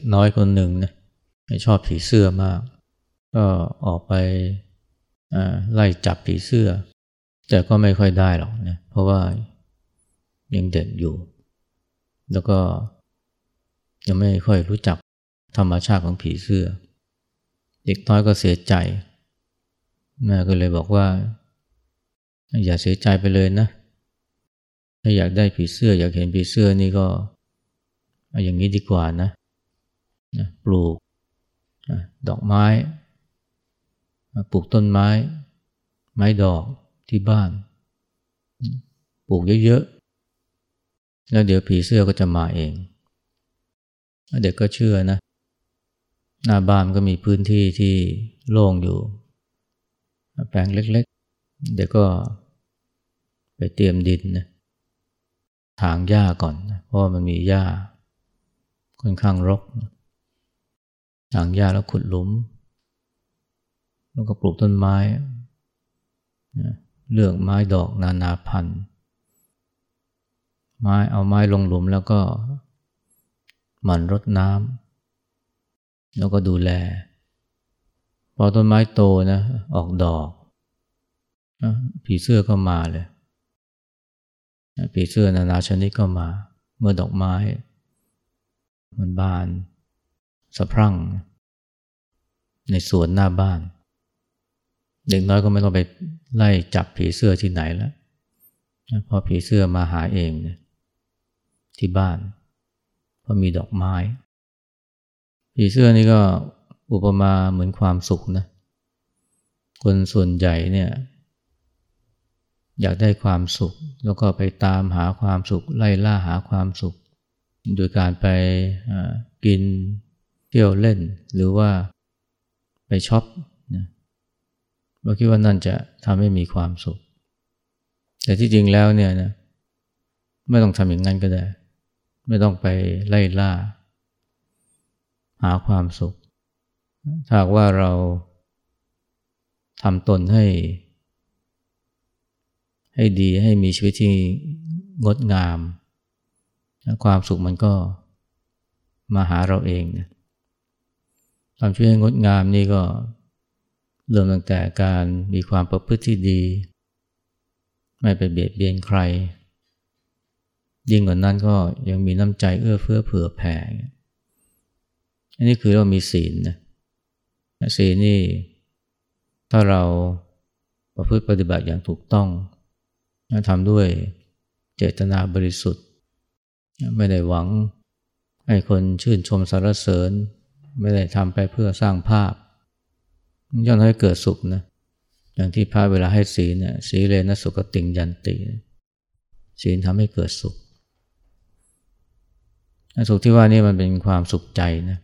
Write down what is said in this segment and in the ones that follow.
็กน้อยคนหนึ่งนะชอบผีเสื้อมาก ก็ออกไปไล่จับผีเสื้อ แต่ก็ไม่ค่อยได้หรอกนะเพราะว่ายังเด็กอยู่ แล้วก็ยังไม่ค่อยรู้จักธรรมชาติของผีเสื้อ เด็กน้อยก็เสียใจแม่ก็เลยบอกว่า อย่าเสียใจไปเลยนะ ถ้าอยากได้ผีเสื้อ อยากเห็นผีเสื้อนี่ก็อย่างนี้ดีกว่านะ ปลูกดอกไม้ ปลูกต้นไม้ ไม้ดอกที่บ้าน ปลูกเยอะๆ แล้วเดี๋ยวผีเสื้อก็จะมาเอง เด็กก็เชื่อนะ หน้าบ้านก็มีพื้นที่ที่โล่งอยู่ แปลงเล็กๆ เด็กก็ไปเตรียมดินนะถางหญ้าก่อนเพราะมันมีหญ้าค่อนข้างรก ถางหญ้าแล้วขุดหลุม แล้วก็ปลูกต้นไม้เลือกไม้ดอกนานาพันธุ์ไม้เอาไม้ลงหลุมแล้วก็หมั่นรดน้ำแล้วก็ดูแล พอต้นไม้โตนะออกดอกผีเสื้อก็มาเลยผีเสื้อนานาชนิดก็มา เมื่อดอกไม้ มันบาน สะพรั่ง ในสวนหน้าบ้าน เด็กน้อยก็ไม่ต้องไปไล่จับผีเสื้อที่ไหนแล้วเพราะผีเสื้อมาหาเองเที่บ้าน เพราะมีดอกไม้ ผีเสื้อนี่ก็อุปมาเหมือนความสุขนะ คนส่วนใหญ่เนี่ยอยากได้ความสุข แล้วก็ไปตามหาความสุข ไล่ล่าหาความสุข โดยการไปกิน เที่ยวเล่นหรือว่าไปช็อปนะเราคิดว่านั่นจะทำให้มีความสุข แต่ที่จริงแล้วเนี่ยนะไม่ต้องทำอย่างนั้นก็ได้ ไม่ต้องไปไล่ล่า หาความสุขถ้าว่าเราทำตนให้ ให้ดีให้มีชีวิตที่งดงาม ความสุขมันก็มาหาเราเองนะ ทำชีวิตให้งดงามนี่ก็เริ่มตั้งแต่การมีความประพฤติที่ดี ไม่ไปเบียดเบียนใคร ยิ่งกว่านั้นก็ยังมีน้ำใจเอื้อเฟื้อเผื่อแผ่ อันนี้คือเรามีศีลนะศีลนี่ ถ้าเราประพฤติปฏิบัติอย่างถูกต้องทำด้วยเจตนาบริสุทธิ์ ไม่ได้หวังให้คนชื่นชมสรรเสริญ ไม่ได้ทำไปเพื่อสร้างภาพย่อมให้เกิดสุขนะอย่างที่พระเวลาให้ศีลเนี่ยศีเลนะสุขติงยันติศีลทำให้เกิดสุขสุขที่ว่านี่มันเป็นความสุขใจนะ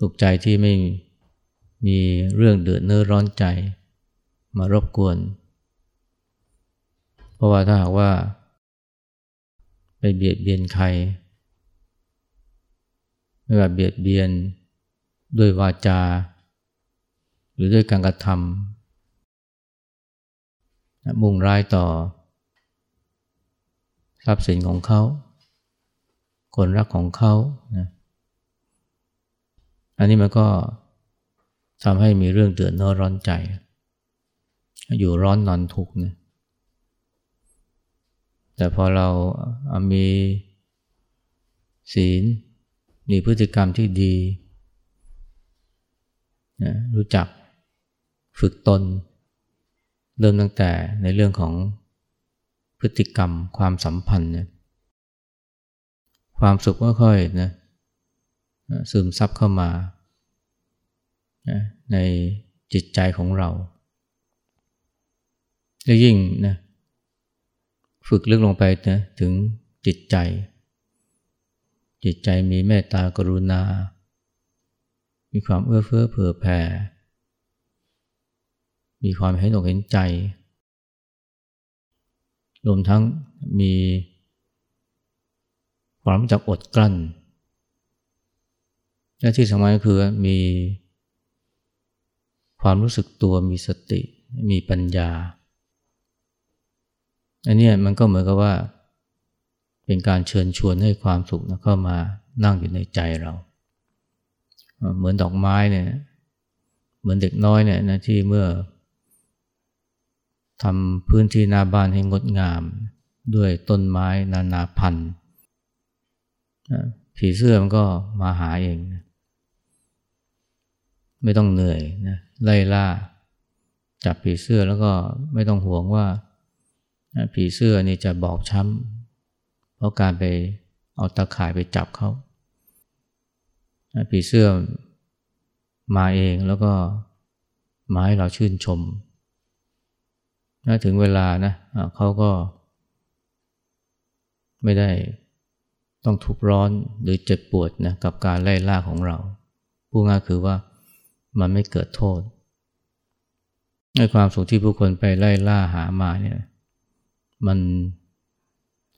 สุขใจที่ไม่มีเรื่องเดือดเนื้อร้อนใจมารบกวน เพราะว่าถ้าหากว่า ไปเบียดเบียนใคร ไม่ว่าเบียดเบียนด้วยวาจา หรือด้วยการกระทำมุ่งร้ายต่อ ทรัพย์สินของเขา คนรักของเขานะอันนี้มันก็ทำให้มีเรื่องเดือดร้อนใจ อยู่ร้อนนอนทุกข์นะแต่พอเรามีศีล มีพฤติกรรมที่ดีรู้จักฝึกตน เริ่มตั้งแต่ในเรื่องของพฤติกรรมความสัมพันธ์นี่ยความสุขก็ค่อยนะซึมซับเข้ามาในจิตใจของเราและยิ่งนะฝึกลึกลงไปนะถึงจิตใจ จิตใจมีเมตตากรุณา มีความเอื้อเฟื้อเผื่อแผ่ มีความเห็นอกเห็นใจ รวมทั้งมีความรู้จักอดกลั้น และที่สำคัญก็คือมีความรู้สึกตัวมีสติมีปัญญา อันนี้มันก็เหมือนกับว่า เป็นการเชิญชวนให้ความสุขเข้ามานั่งอยู่ในใจเรา เหมือนดอกไม้เนี่ยเหมือนเด็กน้อยเนี่ยนะที่เมื่อทำพื้นที่หน้าบ้านให้งดงาม ด้วยต้นไม้นานาพันธุ์ผีเสื้อมันก็มาหาเอง ไม่ต้องเหนื่อยนะไล่ล่าจับผีเสื้อแล้วก็ไม่ต้องห่วงว่าผีเสื้อนี่จะบอบช้ำ เพราะการไปเอาตาข่ายไปจับเขาผีเสื้อมาเองแล้วก็มาให้เราชื่นชมถึงเวลานะเขาก็ ไม่ได้ต้องทุกร้อนหรือเจ็บปวดนะกับการไล่ล่าของเราพูดง่ายคือว่ามันไม่เกิดโทษในความสุขที่ผู้คนไปไล่ล่าหามาเนี่ย มัน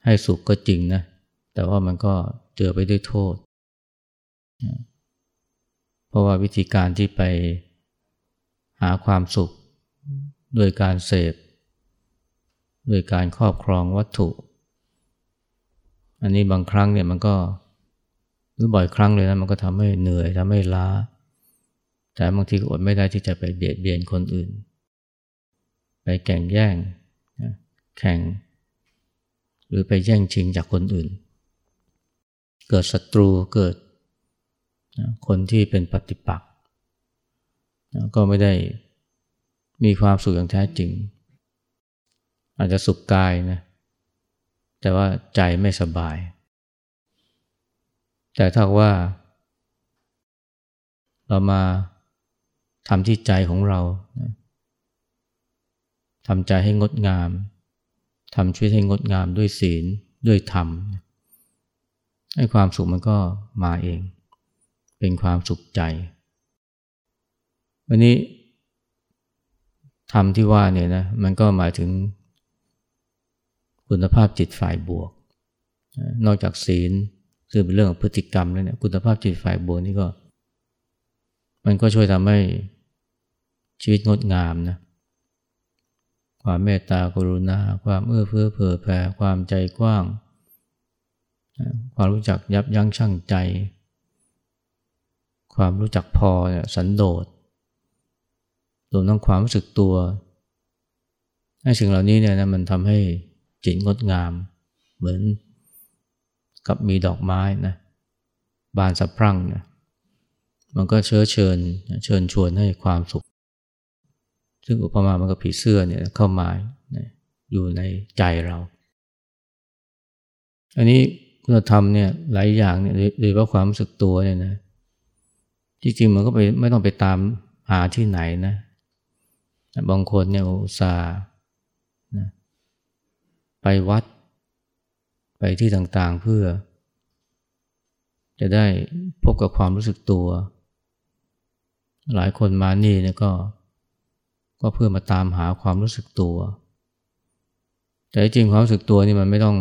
ให้สุขก็จริงนะ แต่ว่ามันก็เจอไปด้วยโทษ เพราะว่าวิธีการที่ไปหาความสุขโดยการเสพโดยการครอบครองวัตถุ อันนี้บางครั้งเนี่ยมันก็หรือบ่อยครั้งเลยนะมันก็ทำให้เหนื่อยทำให้ล้า แต่บางทีก็อดไม่ได้ที่จะไปเบียดเบียนคนอื่น ไปแข่งแย่งแข่ง หรือไปแย่งชิงจากคนอื่น เกิดศัตรูเกิดคนที่เป็นปฏิปักษ์ก็ไม่ได้มีความสุขอย่างแท้จริง อาจจะสุขกายนะแต่ว่าใจไม่สบาย แต่ถ้าว่า เรามาทำที่ใจของเราทำใจให้งดงาม ทำชีวิตให้งดงามด้วยศีลด้วยธรรมให้ความสุขมันก็มาเอง เป็นความสุขใจ วันนี้ธรรมที่ว่าเนี่ยนะมันก็หมายถึงคุณภาพจิตฝ่ายบวก นอกจากศีลคือเป็นเรื่องของพฤติกรรมแล้วเนี่ยคุณภาพจิตฝ่ายบวกนี่ก็ มันก็ช่วยทำให้ชีวิตงดงามนะ ความเมตตากรุณา ความเอื้อเฟื้อเผื่อแผ่ความใจกว้าง ความรู้จักยับยั้งชั่งใจ ความรู้จักพอสันโดษรวมทั้งความรู้สึกตัวให้สิ่งเหล่านี้เนี่ยนะมันทำให้จิตงดงาม เหมือนกับมีดอกไม้นะบานสะพรั่งนะมันก็เชื้อเชิญเชิญชวนให้ความสุข ซึ่งอุปมามันก็ผีเสื้อเนี่ยเข้ามาอยู่ในใจเรา อันนี้คุณธรรมเนี่ยหลายอย่างเนี่ยโดยเฉพาะความรู้สึกตัวเนี่ยนะจริงๆมันก็ไปไม่ต้องไปตามหาที่ไหนนะบางคนเนี่ยอุตส่าห์ไปวัด ไปที่ต่างๆเพื่อ จะได้พบกับความรู้สึกตัว หลายคนมานี่เนี่ยก็ ก็เพื่อมาตามหาความรู้สึกตัว แต่จริงความรู้สึกตัวนี่มันไม่ต้อง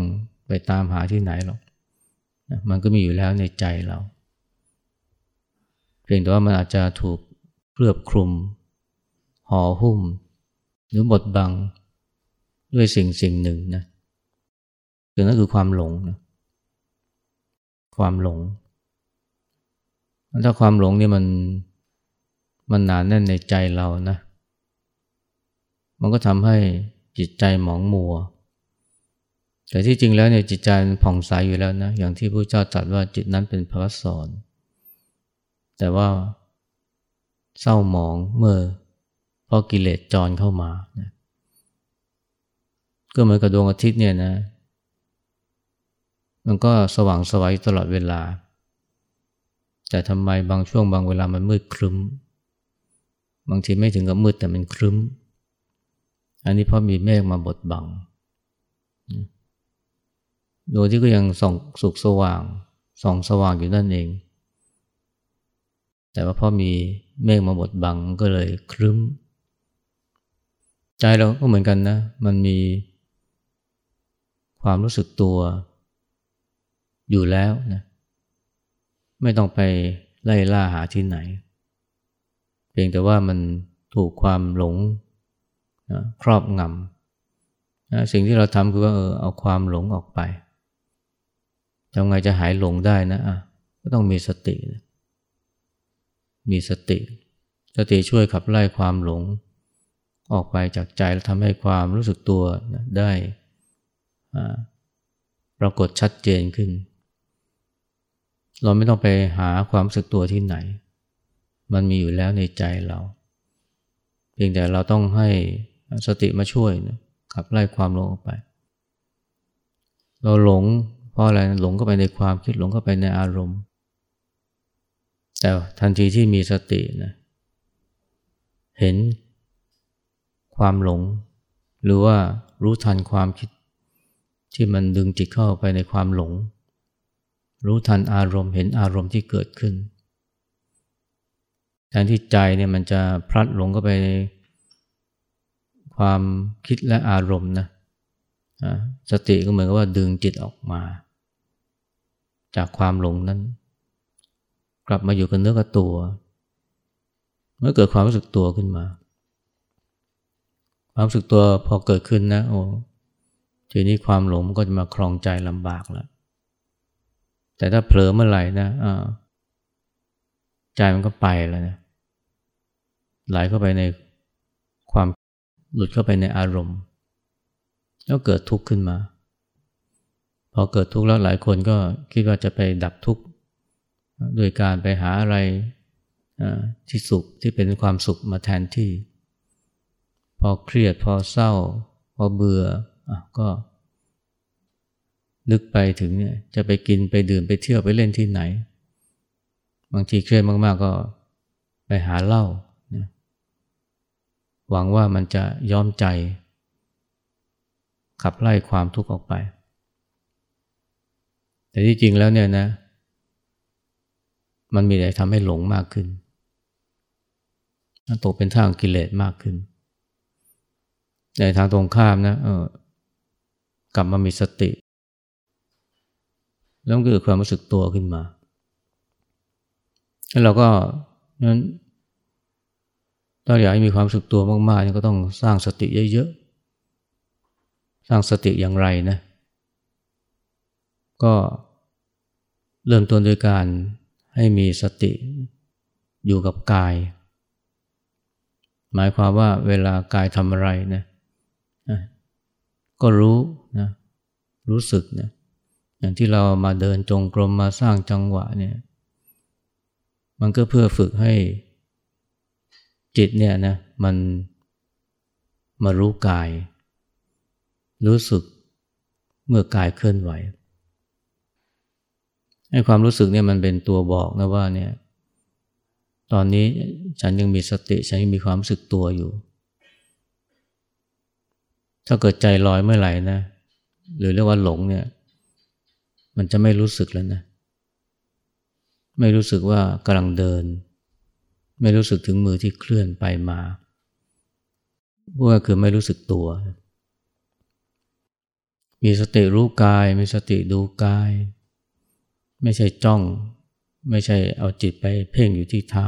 ไปตามหาที่ไหนหรอกมันก็มีอยู่แล้วในใจเรา เพียงแต่ว่ามันอาจจะถูกเคลือบคลุมห่อหุ้ม หรือบดบังด้วยสิ่งสิ่งหนึ่งนะคือนั่นคือความหลงนะความหลง ถ้าความหลงนี่มันมันหนานแน่นในใจเรานะ มันก็ทำให้จิตใจหมองมัว แต่ที่จริงแล้วเนี่ยจิตใจผ่องใสอยู่แล้วนะ อย่างที่พระเจ้าตรัสว่าจิตนั้นเป็นพระสอนแต่ว่าเศร้าหมองเมื่อเพราะกิเลสจรเข้ามานะก็เหมือนกับดวงอาทิตย์เนี่ยนะ มันก็สว่างสวัยตลอดเวลา แต่ทำไมบางช่วงบางเวลามันมืดครึ้ม บางทีไม่ถึงกับมืดแต่มันครึ้ม อันนี้เพราะมีเมฆมาบดบังดวงที่ก็ยังส่องสุกสว่างส่องสว่างอยู่นั่นเอง แต่ว่าพอมีเมฆมาบดบังก็เลยครึ้ม ใจเราก็เหมือนกันนะ มันมีความรู้สึกตัวอยู่แล้วนะ ไม่ต้องไปไล่ล่าหาที่ไหน เพียงแต่ว่ามันถูกความหลง นะครอบงำนะสิ่งที่เราทำคือว่าเออเอาความหลงออกไปทำไงจะหายหลงได้นะะก็ต้องมีสติมีสติ สติช่วยขับไล่ความหลง ออกไปจากใจแล้วทำให้ความรู้สึกตัวได้ปรากฏชัดเจนขึ้น เราไม่ต้องไปหาความรู้สึกตัวที่ไหน มันมีอยู่แล้วในใจเรา เพียงแต่เราต้องให้ สติมาช่วยนะขับไล่ความหลงออกไป เราหลงเพราะอะไรหลงก็ไปในความคิดหลงก็ไปในอารมณ์ แต่ทันทีที่มีสตินะเห็นความหลง หรือว่ารู้ทันความคิด ที่มันดึงจิตเข้าไปในความหลง รู้ทันอารมณ์เห็นอารมณ์ที่เกิดขึ้นแทนที่ใจเนี่ยมันจะพลัดหลงเข้าไปใน ความคิดและอารมณ์นะสติก็เหมือนกับว่าดึงจิตออกมา จากความหลงนั้น กลับมาอยู่กับเนื้อกับตัว เมื่อเกิดความรู้สึกตัวขึ้นมา ความรู้สึกตัวพอเกิดขึ้นนะโอ้ทีนี้ความหลงก็จะมาคลองใจลำบากแล้วแต่ถ้าเผลอเมื่อไหร่นะใจมันก็ไปแล้วนะไหลเข้าไปในความ หลุดเข้าไปในอารมณ์ แล้วเกิดทุกข์ขึ้นมา พอเกิดทุกข์แล้วหลายคนก็คิดว่าจะไปดับทุกข์โดยการไปหาอะไรที่สุขที่เป็นความสุขมาแทนที่ พอเครียดพอเศร้า พอเบื่ออก็นึกไปถึงเนี่ยจะไปกินไปดื่มไปเที่ยวไปเล่นที่ไหน บางทีเครียดมากๆก็ไปหาเหล้า หวังว่ามันจะย้อมใจ ขับไล่ความทุกข์ออกไป แต่ที่จริงแล้วเนี่ยนะ มันมีแต่ทำให้หลงมากขึ้นตกเป็นทางกิเลสมากขึ้น ในทางตรงข้ามนะเออกลับมามีสติ แล้วเกิดความรู้สึกตัวขึ้นมา แล้วเราก็นั้น ถ้าอยากให้มีความสึกตัวมากๆก็ต้องสร้างสติเยอะๆ สร้างสติอย่างไรนะ ก็เริ่มต้นโดยการให้มีสติอยู่กับกาย หมายความว่าเวลากายทำอะไรนะก็รู้นะรู้สึกนะอย่างที่เรามาเดินจงกรมมาสร้างจังหวะเนี่ยมันก็เพื่อฝึกให้ จิตเนี่ยนะมันมารู้กาย รู้สึกเมื่อกายเคลื่อนไหวให้ความรู้สึกเนี่ยมันเป็นตัวบอกนะว่าเนี่ยตอนนี้ฉันยังมีสติฉันยังมีความรู้สึกตัวอยู่ ถ้าเกิดใจลอยเมื่อไหร่นะหรือเรียกว่าหลงเนี่ยมันจะไม่รู้สึกแล้วนะไม่รู้สึกว่ากำลังเดิน ไม่รู้สึกถึงมือที่เคลื่อนไปมาพวกคือไม่รู้สึกตัว มีสติรู้กาย มีสติดูกาย ไม่ใช่จ้อง ไม่ใช่เอาจิตไปเพ่งอยู่ที่เท้า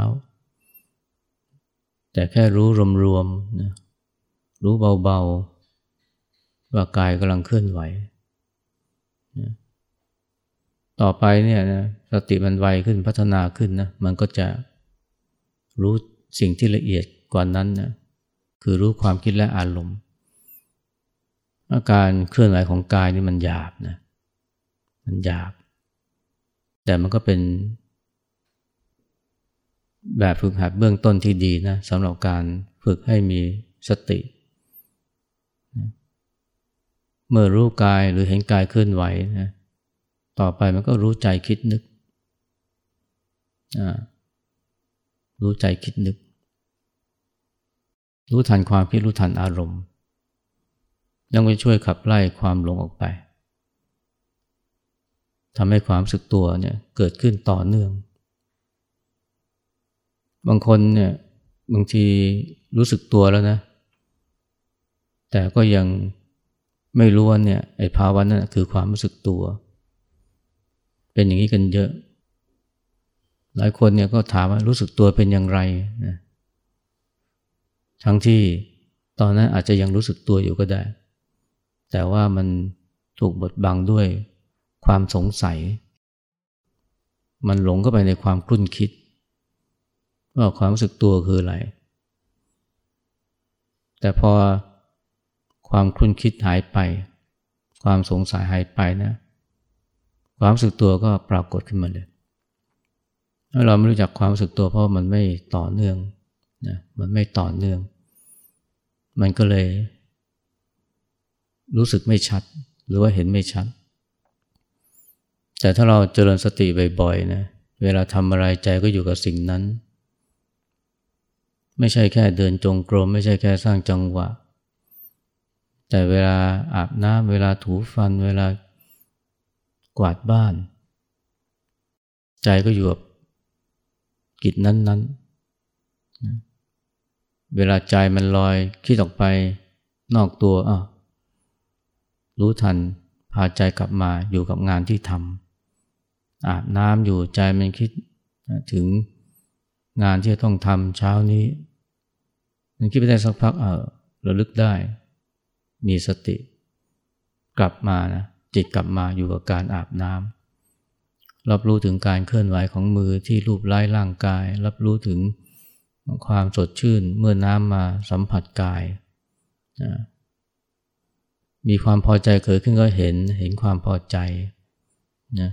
แต่แค่รู้รวมๆนะรู้เบาๆ ว่ากายกำลังเคลื่อนไหวต่อไปเนี่ยนะสติมันไวขึ้นพัฒนาขึ้นนะมันก็จะ รู้สิ่งที่ละเอียดกว่านั้นนะคือรู้ความคิดและอารมณ์ อาการเคลื่อนไหวของกายนี่มันหยาบนะมันหยาบ แต่มันก็เป็นแบบฝึกหัดเบื้องต้นที่ดีนะสำหรับการฝึกให้มีสติ เมื่อรู้กายหรือเห็นกายเคลื่อนไหวนะต่อไปมันก็รู้ใจคิดนึกอ่า รู้ใจคิดนึก รู้ทันความคิดรู้ทันอารมณ์ยังไปช่วยขับไล่ความหลงออกไปทำให้ความสึกตัวเนี่ยเกิดขึ้นต่อเนื่อง บางคนเนี่ยบางทีรู้สึกตัวแล้วนะ แต่ก็ยังไม่รู้ว่าเนี่ยไอ้ภาวะนั้นคือความรู้สึกตัว เป็นอย่างนี้กันเยอะ หลายคนเนี่ยก็ถามว่ารู้สึกตัวเป็นอย่างไรนะทั้งที่ตอนนั้นอาจจะยังรู้สึกตัวอยู่ก็ได้ แต่ว่ามันถูกบดบังด้วยความสงสัย มันหลงเข้าไปในความคลุ่นคิด ว่าความรู้สึกตัวคืออะไร แต่พอความคลุ่นคิดหายไป ความสงสัยหายไปนะ ความรู้สึกตัวก็ปรากฏขึ้นมาเลย เราไม่รู้จักความรู้สึกตัวเพราะมันไม่ต่อเนื่องนะมันไม่ต่อเนื่อง มันก็เลย รู้สึกไม่ชัด หรือว่าเห็นไม่ชัด แต่ถ้าเราเจริญสติบ่อยๆนะเวลาทำอะไรใจก็อยู่กับสิ่งนั้น ไม่ใช่แค่เดินจงกรม ไม่ใช่แค่สร้างจังหวะ แต่เวลาอาบน้ำเวลาถูฟัน เวลากวาดบ้าน ใจก็อยู่กับ กิจนั้นๆ เวลาใจมันลอยคิดออกไปนอกตัวอะรู้ทันพาใจกลับมาอยู่กับงานที่ทำอาบน้ำอยู่ใจมันคิดถึงงานที่ต้องทำเช้านี้ มันคิดไปได้สักพักเออระลึกได้ มีสติ กลับมานะจิตกลับมาอยู่กับการอาบน้ำ รับรู้ถึงการเคลื่อนไหวของมือที่รูปไล้ร่างกาย รับรู้ถึงความสดชื่นเมื่อน้ำมาสัมผัสกายนะมีความพอใจเกิดขึ้นก็เห็นเห็นความพอใจนะ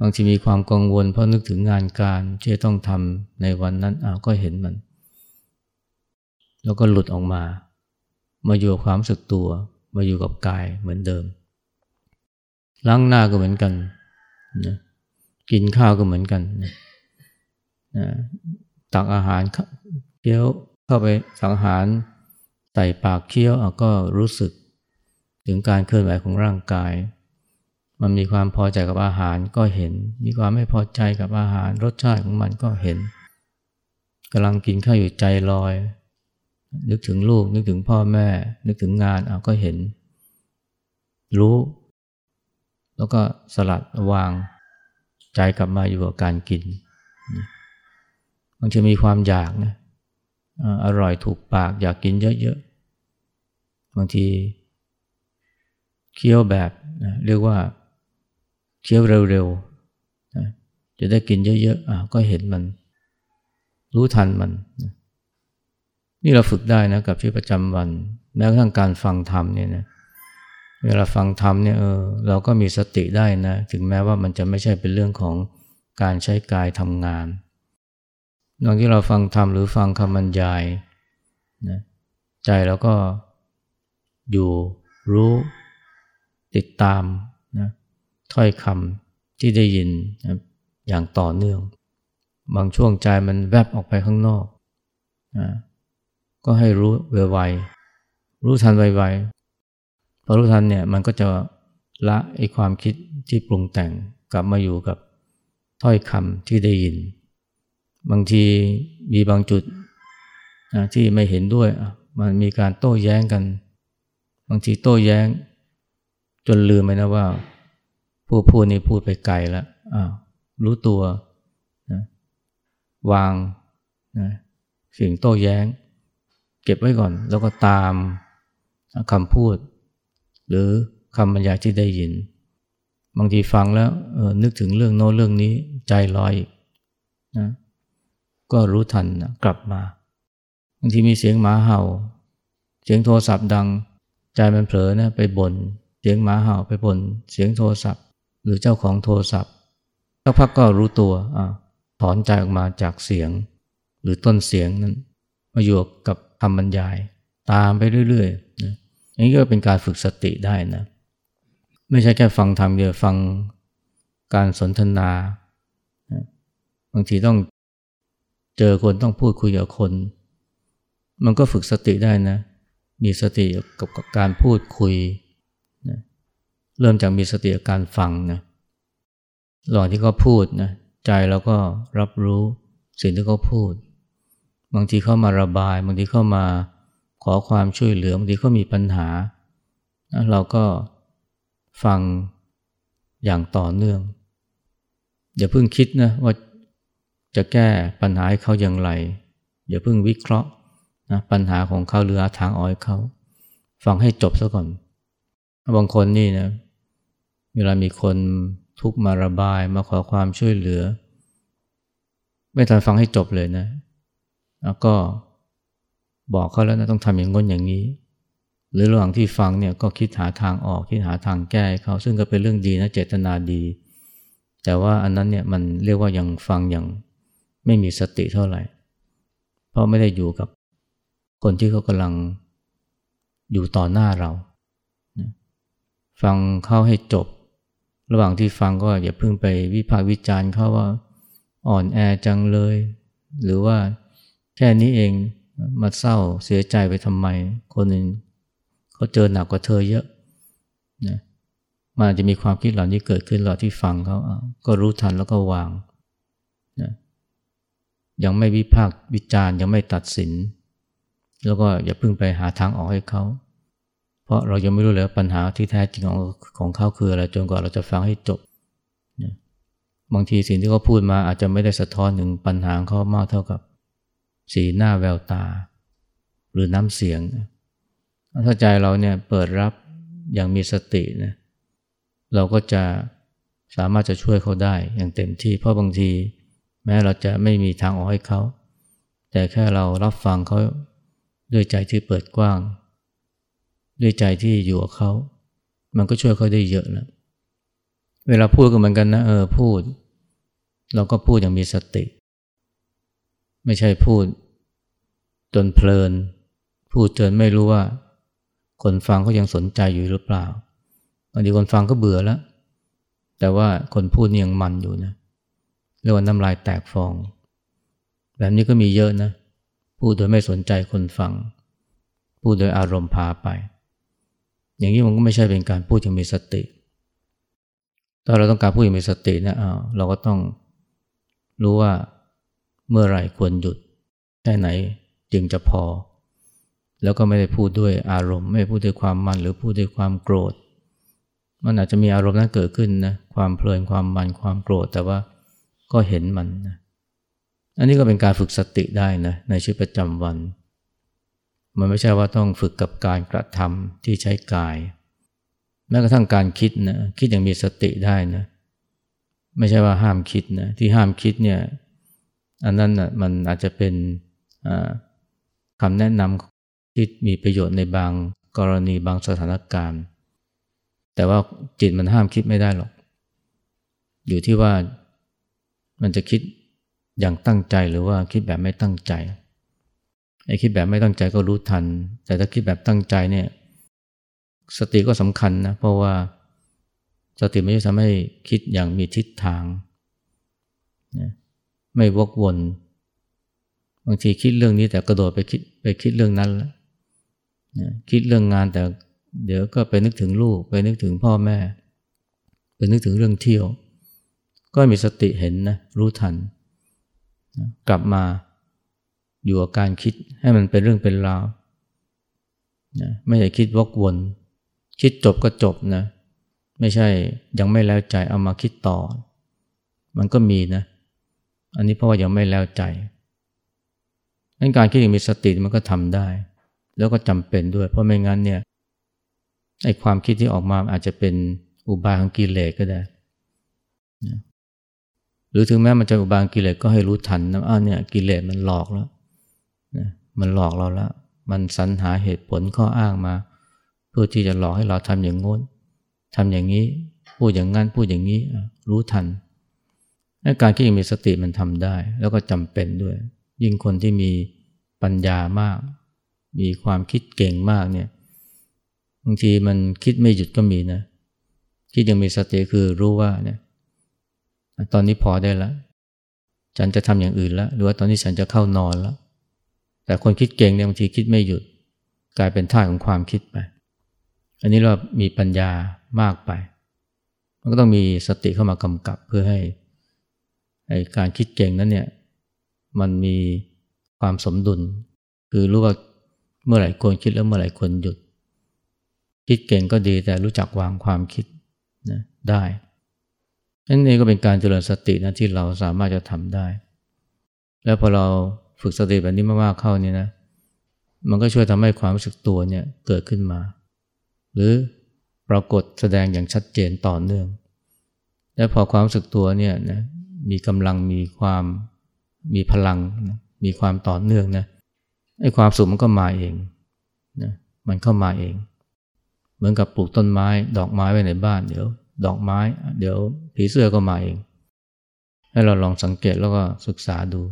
บางทีมีความกังวลเพราะนึกถึงงานการที่ต้องทำในวันนั้นอ้าวก็เห็นมัน แล้วก็หลุดออกมา มาอยู่กับความสึกตัว มาอยู่กับกายเหมือนเดิมล้างหน้าก็เหมือนกันนะ กินข้าวก็เหมือนกันนะตักอาหารเคี้ยวเข้าไปสังหารใส่ปากเคี้ยวก็รู้สึกถึงการเคลื่อนไหวของร่างกาย มันมีความพอใจกับอาหารก็เห็น มีความไม่พอใจกับอาหารรสชาติของมันก็เห็นกำลังกินข้าวอยู่ใจลอย นึกถึงลูกนึกถึงพ่อแม่ นึกถึงงานเอาก็เห็น รู้ แล้วก็สลัดวาง ใจกลับมาอยู่กับการกินมันจะมีความอยากนะอร่อยถูกปากอยากกินเยอะๆบางทีเคี้ยวแบบนะเรียกว่าเคี้ยวเร็วๆนะจะได้กินเยอะๆก็เห็นมัน รู้ทันมันนะนี่เราฝึกได้นะกับชีวิตประจำวัน แม้กระทั่งการฟังธรรมเนี่ยนะ เวลาฟังธรรมเนี่ยเออเราก็มีสติได้นะ ถึงแม้ว่ามันจะไม่ใช่เป็นเรื่องของการใช้กายทำงานตอนที่เราฟังธรรมหรือฟังคำบรรยายนะใจเราก็อยู่รู้ติดตามนะถ้อยคำที่ได้ยินนะอย่างต่อเนื่อง บางช่วงใจมันแวบออกไปข้างนอกนะก็ให้รู้ไวๆรู้ทันไว พอรู้ทันเนี่ยมันก็จะละไอ้ความคิดที่ปรุงแต่งกลับมาอยู่กับถ้อยคำที่ได้ยิน บางทีมีบางจุดนะที่ไม่เห็นด้วย มันมีการโต้แย้งกัน บางทีโต้แย้ง จนลืมไปนะว่า ผู้พูดนี่พูดไปไกลแล้วอ้าวรู้ตัวนะวางนะสิ่งโต้แย้ง เก็บไว้ก่อน แล้วก็ตามคำพูด หรือคำบรรยายที่ได้ยิน บางทีฟังแล้วนึกถึงเรื่องโน้เรื่องนี้ใจลอยนะก็รู้ทันนะกลับมา บางทีมีเสียงหมาเห่า เสียงโทรศัพท์ดัง ใจมันเผลอนะไปบน่นเสียงหมาเห่าไปบน่นเสียงโทรศัพท์ หรือเจ้าของโทรศัพท์สักพักก็รู้ตัวอ่าถอนใจออกมาจากเสียง หรือต้นเสียงนั้นมาอยู่กับคำบรรยาย ตามไปเรื่อยๆนะ นี่ก็เป็นการฝึกสติได้นะ ไม่ใช่แค่ฟังธรรมเดียวฟังการสนทนา บางทีต้องเจอคนต้องพูดคุยกับคน มันก็ฝึกสติได้นะ มีสติกับการพูดคุยนะเริ่มจากมีสติกับการฟังนะหล่อที่เขาพูดนะใจเราก็รับรู้สิ่งที่เขาพูด บางทีเข้ามาระบาย บางทีเข้ามา ขอความช่วยเหลือบางทีก็มีปัญหา เราก็ฟังอย่างต่อเนื่อง อย่าเพิ่งคิดนะว่าจะแก้ปัญหาให้เขาอย่างไร อย่าเพิ่งวิเคราะห์นะปัญหาของเขาหรือทางอ้อยเขา ฟังให้จบซะก่อน บางคนนี่นะเวลามีคนทุกมาระบายมาขอความช่วยเหลือ ไม่ทันฟังให้จบเลยนะแล้วก็ บอกเขาแล้วนะต้องทำอย่างง้นอย่างนี้ หรือระหว่างที่ฟังเนี่ยก็คิดหาทางออกคิดหาทางแก้เขาซึ่งก็เป็นเรื่องดีนะเจตนาดี แต่ว่าอันนั้นเนี่ยมันเรียกว่ายังฟังอย่างไม่มีสติเท่าไหร่ เพราะไม่ได้อยู่กับคนที่เขากำลังอยู่ต่อหน้าเรา ฟังเข้าให้จบ ระหว่างที่ฟังก็อย่าเพิ่งไปวิพากษ์วิจารณ์เขาว่าอ่อนแอจังเลย หรือว่าแค่นี้เอง มาเศร้าเสียใจไปทำไม คนอื่นเขาเจอหนักกว่าเธอเยอะนะมันจะมีความคิดเหล่านี้เกิดขึ้นเราที่ฟังเขาก็รู้ทันแล้วก็วางนะยังไม่วิพากษ์วิจารณ์ยังไม่ตัดสิน แล้วก็อย่าเพิ่งไปหาทางออกให้เขา เพราะเรายังไม่รู้เลยปัญหาที่แท้จริงของของเขาคืออะไรจนกว่าเราจะฟังให้จบนะบางทีสิ่งที่เขาพูดมาอาจจะไม่ได้สะท้อนถึงปัญหาเขามากเท่ากับ สีหน้าแววตา หรือน้ำเสียง ถ้าใจเราเนี่ยเปิดรับอย่างมีสตินะเราก็จะสามารถจะช่วยเขาได้อย่างเต็มที่ เพราะบางที แม้เราจะไม่มีทางออกให้เขา แต่แค่เรารับฟังเขาด้วยใจที่เปิดกว้าง ด้วยใจที่อยู่กับเขา มันก็ช่วยเขาได้เยอะแล้วเวลาพูดก็เหมือนกันนะเออพูด เราก็พูดอย่างมีสติ ไม่ใช่พูดจนเพลิน พูดจนไม่รู้ว่า คนฟังเขายังสนใจอยู่หรือเปล่าบางทีคนฟังก็เบื่อแล้ว แต่ว่าคนพูดยังมันอยู่นะเรียกว่าน้ำลายแตกฟอง แบบนี้ก็มีเยอะนะ พูดโดยไม่สนใจคนฟัง พูดโดยอารมณ์พาไป อย่างนี้มันก็ไม่ใช่เป็นการพูดอย่างมีสติถ้าเราต้องการพูดอย่างมีสตินะเราก็ต้องรู้ว่า เมื่อไหร่ควรหยุด แค่ไหนจึงจะพอ แล้วก็ไม่ได้พูดด้วยอารมณ์ ไม่พูดด้วยความมันหรือพูดด้วยความโกรธ มันอาจจะมีอารมณ์นั้นเกิดขึ้นนะความเพลินความมันความโกรธแต่ว่าก็เห็นมันนะอันนี้ก็เป็นการฝึกสติได้นะในชีวิตประจำวัน มันไม่ใช่ว่าต้องฝึกกับการกระทำที่ใช้กาย แม้กระทั่งการคิดนะคิดอย่างมีสติได้นะ ไม่ใช่ว่าห้ามคิดนะที่ห้ามคิดเนี่ย อันนั้นนะมันอาจจะเป็นคำแนะนำที่มีประโยชน์ในบางกรณีบางสถานการณ์ แต่ว่าจิตมันห้ามคิดไม่ได้หรอก อยู่ที่ว่ามันจะคิดอย่างตั้งใจหรือว่าคิดแบบไม่ตั้งใจไอ้คิดแบบไม่ตั้งใจก็รู้ทัน แต่ถ้าคิดแบบตั้งใจเนี่ยสติก็สำคัญนะเพราะว่าสติไม่ใช่ทำให้คิดอย่างมีทิศทางนะ ไม่วกวน บางทีคิดเรื่องนี้แต่กระโดดไปคิดไปคิดเรื่องนั้นแล้วนะคิดเรื่องงานแต่เดี๋ยวก็ไปนึกถึงลูก ไปนึกถึงพ่อแม่ ไปนึกถึงเรื่องเที่ยว ก็มีสติเห็นนะรู้ทัน กลับมาอยู่กับการคิดให้มันเป็นเรื่องเป็นราวนะไม่ใช่คิดวกวน คิดจบก็จบนะ ไม่ใช่ยังไม่แล้วใจเอามาคิดต่อ มันก็มีนะ อันนี้เพราะว่ายังไม่แล้วใจงั้นการคิดอย่างมีสติมันก็ทำได้ แล้วก็จำเป็นด้วย เพราะไม่งั้นเนี่ยไอ้ความคิดที่ออกมาอาจจะเป็นอุบายของกิเลสก็ได้นะหรือถึงแม้มันจะอุบายกิเลสก็ให้รู้ทันนะอ้าเนี่ยกิเลสมันหลอกแล้วนะมันหลอกเราแล้ว มันสรรหาเหตุผลข้ออ้างมา เพื่อที่จะหลอกให้เราทำอย่างงน้นทำอย่างนี้ พูดอย่างนั้นพูดอย่างนี้รู้ทัน การคิดอย่างมีสติมันทำได้ แล้วก็จำเป็นด้วย ยิ่งคนที่มีปัญญามาก มีความคิดเก่งมากเนี่ยบางทีมันคิดไม่หยุดก็มีนะคิดยังมีสติคือรู้ว่าเนี่ยตอนนี้พอได้แล้วฉันจะทำอย่างอื่นแล้วหรือว่าตอนนี้ฉันจะเข้านอนแล้ว แต่คนคิดเก่งเนี่ยบางทีคิดไม่หยุด กลายเป็นท่าของความคิดไป อันนี้เรามีปัญญามากไป มันก็ต้องมีสติเข้ามากำกับเพื่อให้ การคิดเก่งนั้นเนี่ยมันมีความสมดุล คือรู้ว่าเมื่อไหร่ควรคิดแล้วเมื่อไหร่ควรหยุด คิดเก่งก็ดีแต่รู้จักวางความคิดนะได้นั่นเองก็เป็นการเจริญสตินะที่เราสามารถจะทำได้ แล้วพอเราฝึกสติแบบนี้มากๆเข้านี่นะมันก็ช่วยทำให้ความรู้สึกตัวเนี่ยเกิดขึ้นมา หรือปรากฏแสดงอย่างชัดเจนต่อเนื่อง และพอความรู้สึกตัวเนี่ยนะ มีกำลังมีความมีพลังนะมีความต่อเนื่องนะไอ้ความสุขมันก็มาเองนะมันเข้ามาเอง เหมือนกับปลูกต้นไม้ ดอกไม้ไว้ในบ้านเดี๋ยว ดอกไม้ เดี๋ยวผีเสื้อก็มาเอง ให้เราลองสังเกตแล้วก็ศึกษาดู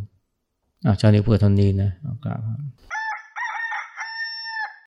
อาชาตินี้เพื่อท่านี้นะกราบ